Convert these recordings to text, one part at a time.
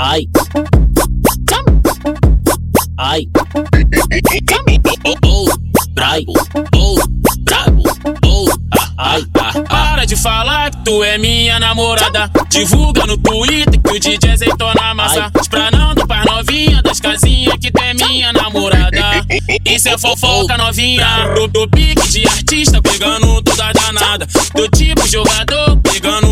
Ai. Ai. Oh, oh, oh, ai, ai. Para de falar que tu é minha namorada. Divulga no Twitter que o DJ na massa. Pra não do par novinha das casinhas que tu é minha namorada. Isso é fofoca novinha. Do, do pique de artista pegando toda danada. Do tipo jogador pegando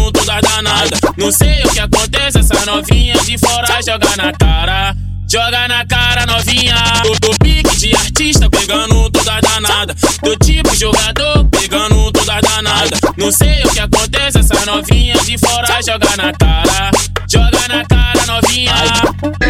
novinha de fora joga na cara. Joga na cara novinha. Do, do pique de artista pegando toda danada. Do tipo jogador pegando toda danada. Não sei o que acontece, essa novinha de fora joga na cara. Joga na cara novinha.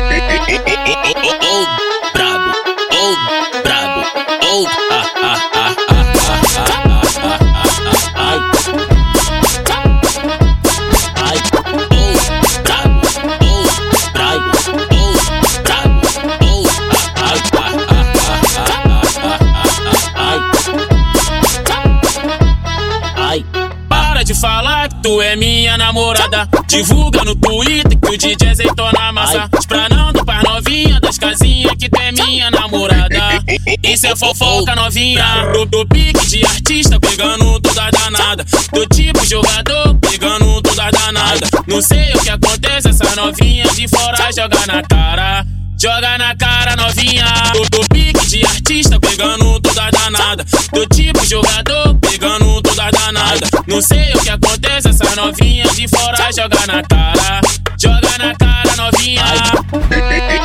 De falar que tu é minha namorada. Divulga no Twitter que o DJ aceitou na massa. Pra não do par novinha das casinhas que tu é minha namorada. Isso é fofoca novinha. Do, do pique de artista pegando toda danada. Do tipo jogador pegando toda danada. Não sei o que acontece, essa novinha de fora joga na cara. Joga na cara novinha. Do, do pique de artista pegando toda danada. Do tipo jogador Não sei o que acontece, essa novinha de fora joga na cara. Joga na cara novinha.